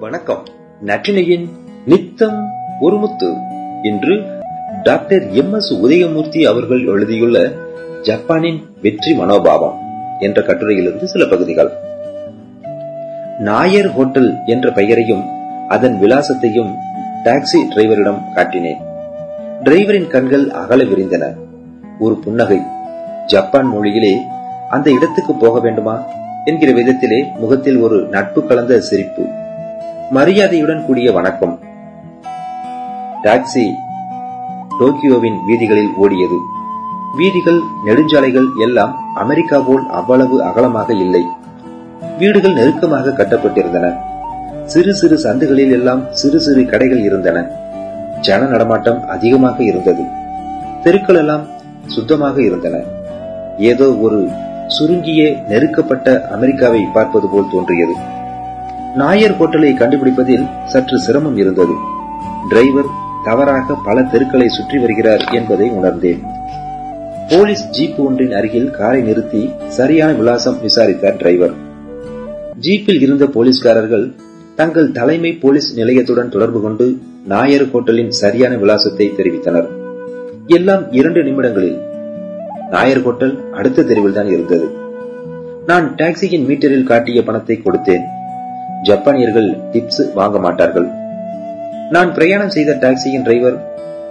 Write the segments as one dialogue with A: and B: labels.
A: வணக்கம். நற்றினையின் நித்தம் ஒருமுத்து இன்று டாக்டர் எம் எஸ் உதயமூர்த்தி அவர்கள் எழுதியுள்ள ஜப்பானின் வெற்றி மனோபாவம் என்ற கட்டுரையிலிருந்து சில பகுதிகள். நாயர் ஹோட்டல் என்ற பெயரையும் அதன் விலாசத்தையும் டாக்ஸி டிரைவரிடம் காட்டினேன். டிரைவரின் கண்கள் அகல விரிந்தன. ஒரு புன்னகை. ஜப்பான் மொழியிலே அந்த இடத்துக்கு போக வேண்டுமா? என்கிற விதத்திலே முகத்தில் ஒரு நட்பு கலந்த சிரிப்பு. மரியாதையுடன் கூடிய வணக்கம். டாக்ஸி டோக்கியோவின் வீதிகளில் ஓடியது. வீதிகள் நெடுஞ்சாலைகள் எல்லாம் அமெரிக்கா போல் அவ்வளவு அகலமாக இல்லை. வீடுகள் நெருக்கமாக கட்டப்பட்டிருந்தன. சிறு சிறு சந்துகளில் எல்லாம் சிறு சிறு கடைகள் இருந்தன. ஜன நடமாட்டம் அதிகமாக இருந்தது. தெருக்கள் எல்லாம் சுத்தமாக இருந்தன. ஏதோ ஒரு சுருங்கிய நெருக்கப்பட்ட அமெரிக்காவை பார்ப்பது போல் தோன்றியது. நாயர் ஹோட்டலை கண்டுபிடிப்பதில் சற்று சிரமம் இருந்தது. டிரைவர் தவறாக பல தெருக்களை சுற்றி வருகிறார் என்பதை உணர்ந்தேன். போலீஸ் ஜீப் ஒன்றின் அருகில் காரை நிறுத்தி சரியான விலாசம் விசாரித்தார் டிரைவர். ஜீப்பில் இருந்த போலீஸ்காரர்கள் தங்கள் தலைமை போலீஸ் நிலையத்துடன் தொடர்பு கொண்டு நாயர் ஹோட்டலின் சரியான விலாசத்தை தெரிவித்தனர். எல்லாம் இரண்டு நிமிடங்களில். நாயர் ஹோட்டல் அடுத்த தெருவில் தான் இருந்தது. நான் டாக்ஸியின் மீட்டரில் காட்டிய பணத்தை கொடுத்தேன். ஜப்பானியர்கள் டிப்ஸ் வாங்க மாட்டார்கள். நான் பிரயாணம் செய்த டாக்ஸியின் டிரைவர்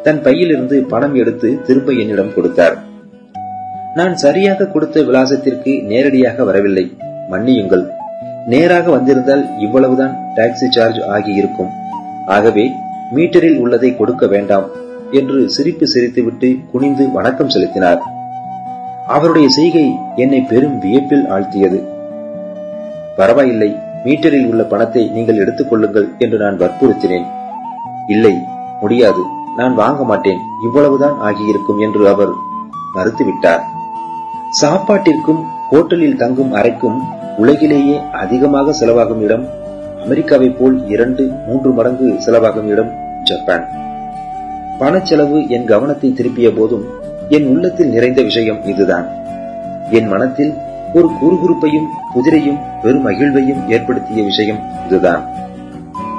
A: தன் பையிலிருந்து பணம் எடுத்து திரும்ப என்னிடம் கொடுத்தார். நான் சரியாக கொடுத்த விலாசத்திற்கு நேரடியாக வரவில்லை. மன்னியுங்கள். நேராக வந்திருந்தால் இவ்வளவுதான் டாக்ஸி சார்ஜ் ஆகியிருக்கும். ஆகவே மீட்டரில் உள்ளதை கொடுக்க வேண்டாம் என்று சிரிப்பு சிரித்துவிட்டு குனிந்து வணக்கம் செலுத்தினார். அவருடைய செய்கை என்னை பெரும் வியப்பில் ஆழ்த்தியது. பரவாயில்லை. மீட்டரில் உள்ள பணத்தை நீங்கள் எடுத்துக் கொள்ளுங்கள் என்று நான் வற்புறுத்தினேன். இல்லை முடியாது. நான் வாங்க மாட்டேன். இவ்வளவுதான் ஆகியிருக்கும் என்று அவர் மறுத்துவிட்டார். சாப்பாட்டிற்கும் ஹோட்டலில் தங்கும் அறைக்கும் உலகிலேயே அதிகமாக செலவாகும் இடம் அமெரிக்காவை போல் இரண்டு மூன்று மடங்கு செலவாகும் இடம் ஜப்பான். பணச்செலவு என் கவனத்தை திருப்பிய போதும் என் உள்ளத்தில் நிறைந்த விஷயம் இதுதான். என் மனத்தில் ஒரு குறுகுறுப்பையும் குதிரையும் பெரும் மகிழ்வையும் ஏற்படுத்திய விஷயம் இதுதான்.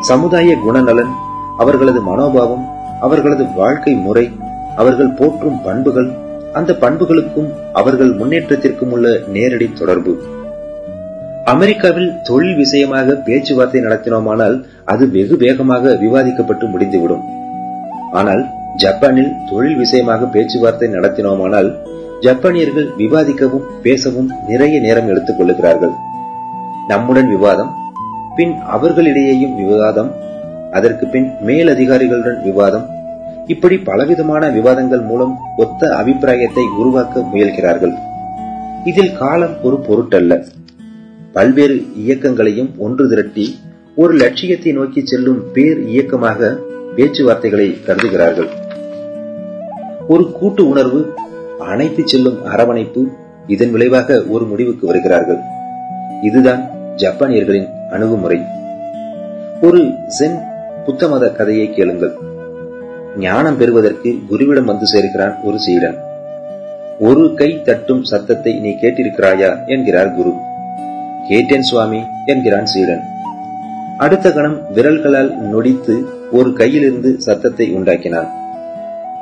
A: சமுதாய குணநலன் அவர்களது மனோபாவம் அவர்களது வாழ்க்கை முறை அவர்கள் போற்றும் பண்புகள் அந்த பண்புகளுக்கும் அவர்கள் முன்னேற்றத்திற்கும் உள்ள நேரடி தொடர்பு. அமெரிக்காவில் தொழில் விஷயமாக பேச்சுவார்த்தை நடத்தினோமானால் அது வெகு வேகமாக விவாதிக்கப்பட்டு முடிந்துவிடும். ஆனால் ஜப்பானில் தொழில் விஷயமாக பேச்சுவார்த்தை நடத்தினோமானால் ஜப்பானியர்கள் விவாதிக்கவும் பேசவும் நிறைய நேரம் எடுத்துக் கொள்ளுகிறார்கள். நம்முடன் விவாதம் பின் அவர்களிடையேயும் விவாதம் அதற்கு பின் மேலதிகாரிகளுடன் விவாதம் இப்படி பலவிதமான விவாதங்கள் மூலம் ஒத்த அபிப்பிராயத்தை உருவாக்க முயல்கிறார்கள். இதில் காலம் ஒரு பொருட்டல்ல. பல்வேறு இயக்கங்களையும் ஒன்று திரட்டி ஒரு லட்சியத்தை நோக்கி செல்லும் பேர் இயக்கமாக பேச்சுவார்த்தைகளை கருதுகிறார்கள். ஒரு கூட்டு உணர்வு அணைத்து செல்லும் அரவணைப்பு இதன் விளைவாக ஒரு முடிவுக்கு வருகிறார்கள். இதுதான் ஜப்பானியர்களின் அணுகுமுறை. ஒரு சென் புத்தமத கதையை கேளுங்கள். ஞானம் பெறுவதற்கு குருவிடம் வந்து சேர்க்கிறான் ஒரு சீடன். ஒரு கை தட்டும் சத்தத்தை நீ கேட்டிருக்கிறாயா என்கிறார் குரு. கேட்டேன் சுவாமி என்கிறான் சீடன். அடுத்த கணம் விரல்களால் நொடித்து ஒரு கையிலிருந்து சத்தத்தை உண்டாக்கினான்.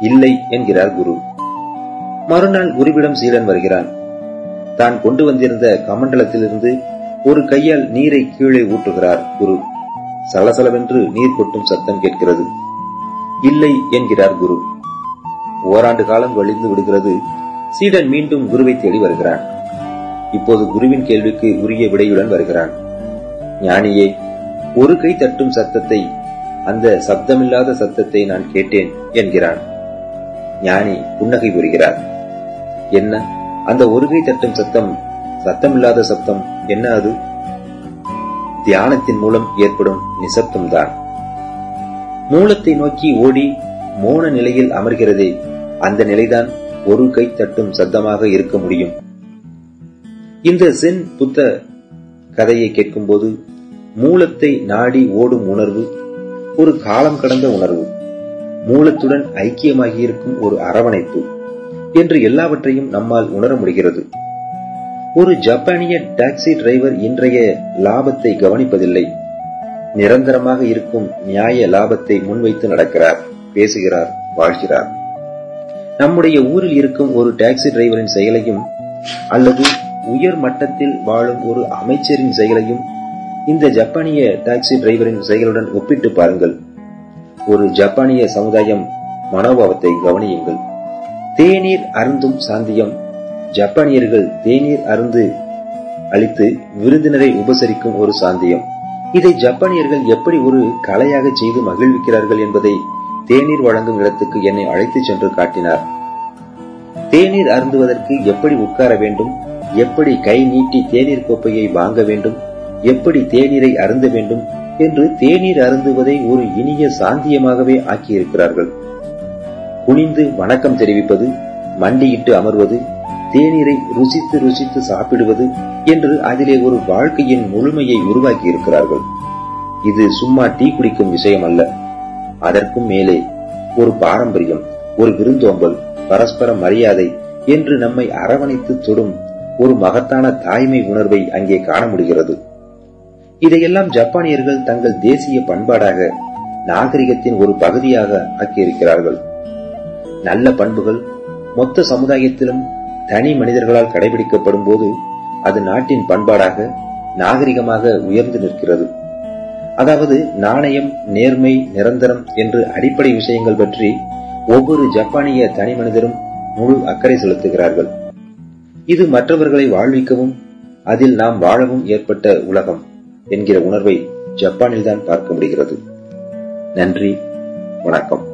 A: இல்லை என்கிறார் குரு. மறுநாள் குருவிடம் சீடன் வருகிறான். தான் கொண்டு வந்திருந்த கமண்டலத்திலிருந்து ஒரு கையால் நீரை கீழே ஊற்றுகிறார் குரு. சலசலவென்று நீர் கொட்டும் சத்தம் கேட்கிறது. இல்லை என்கிறார் குரு. ஓராண்டு காலம் வழிந்து விடுகிறது. சீடன் மீண்டும் குருவை தேடி வருகிறான். இப்போது குருவின் கேள்விக்கு உரிய விடையுடன் வருகிறான். ஞானியே ஒரு கை தட்டும் சத்தத்தை அந்த சப்தமில்லாத சத்தத்தை நான் கேட்டேன் என்கிறான். ஞானி புன்னகை புரிகிறார். என்ன? அந்த ஒருகை தட்டும் சத்தம் சத்தமில்லாத சத்தம் என்ன அது? தியானத்தின் மூலம் ஏற்படும் நிசப்தம்தான். மூலத்தை நோக்கி ஓடி மோன நிலையில் அமர்கிறதே அந்த நிலைதான் ஒரு கை தட்டும் சத்தமாக இருக்க முடியும். இந்த சென் புத்த கதையை கேட்கும்போது மூலத்தை நாடி ஓடும் உணர்வு ஒரு காலம் கடந்த உணர்வு. மூலத்துடன் ஐக்கியமாகியிருக்கும் ஒரு அரவணைப்பு. என்று எல்லாவற்றையும் நம்மால் உணர முடிகிறது. ஒரு ஜப்பானிய டாக்ஸி டிரைவர் இன்றைய லாபத்தை கவனிப்பதில்லை. நிரந்தரமாக இருக்கும் நியாய லாபத்தை முன்வைத்து நடக்கிறார் பேசுகிறார் வாழ்கிறார். நம்முடைய ஊரில் இருக்கும் ஒரு டாக்ஸி டிரைவரின் செயலையும் அல்லது உயர் மட்டத்தில் வாழும் ஒரு அமைச்சரின் செயலையும் இந்த ஜப்பானிய டாக்ஸி டிரைவரின் செயலுடன் ஒப்பிட்டு பாருங்கள். ஒரு ஜப்பானிய சமுதாயம் மனோபாவத்தை கவனியுங்கள். தேநீர் அருந்தும் சாந்தியம். ஜப்பானியர்கள் தேநீர் அருந்து அளித்து விருந்தினரை உபசரிக்கும் ஒரு சாந்தியம். இதை ஜப்பானியர்கள் எப்படி ஒரு கலையாக செய்து மகிழ்விக்கிறார்கள் என்பதை தேநீர் வழங்கும் இடத்துக்கு என்னை அழைத்து சென்று காட்டினார். தேநீர் அருந்துவதற்கு எப்படி உட்கார வேண்டும்? எப்படி கை நீட்டி தேநீர் கோப்பையை வாங்க வேண்டும்? எப்படி தேநீரை அருந்த வேண்டும்? என்று தேநீர் அருந்துவதை ஒரு இனிய சாந்தியமாகவே ஆக்கியிருக்கிறார்கள். குனிந்து வணக்கம் தெரிவிப்பது மண்டியிட்டு அமர்வது தேநீரை ருசித்து ருசித்து சாப்பிடுவது என்று அதிலே ஒரு வாழ்க்கையின் முழுமையை உருவாக்கி இருக்கிறார்கள் இது சும்மா டீ குடிக்கும் விஷயம் அல்ல அதற்கும் மேலே ஒரு பாரம்பரியம் ஒரு விருந்தோம்பல் பரஸ்பர மரியாதை என்று நம்மை அரவணைத்து தொடும் ஒரு மகத்தான தாய்மை உணர்வை அங்கே காண முடிகிறது. இதையெல்லாம் ஜப்பானியர்கள் தங்கள் தேசிய பண்பாடாக நாகரிகத்தின் ஒரு பகுதியாக ஆக்கியிருக்கிறார்கள். நல்ல பண்புகள் மொத்த சமுதாயத்திலும் தனி மனிதர்களால் கடைபிடிக்கப்படும் போது அது நாட்டின் பண்பாடாக நாகரிகமாக உயர்ந்து நிற்கிறது. அதாவது நாணயம் நேர்மை நிரந்தரம் என்று அடிப்படை விஷயங்கள் பற்றி ஒவ்வொரு ஜப்பானிய தனி மனிதரும் முழு அக்கறை செலுத்துகிறார்கள். இது மற்றவர்களை வாழ்விக்கவும் அதில் நாம் வாழவும் ஏற்பட்ட உலகம் என்கிற உணர்வை ஜப்பானில்தான் பார்க்க முடிகிறது. நன்றி வணக்கம்.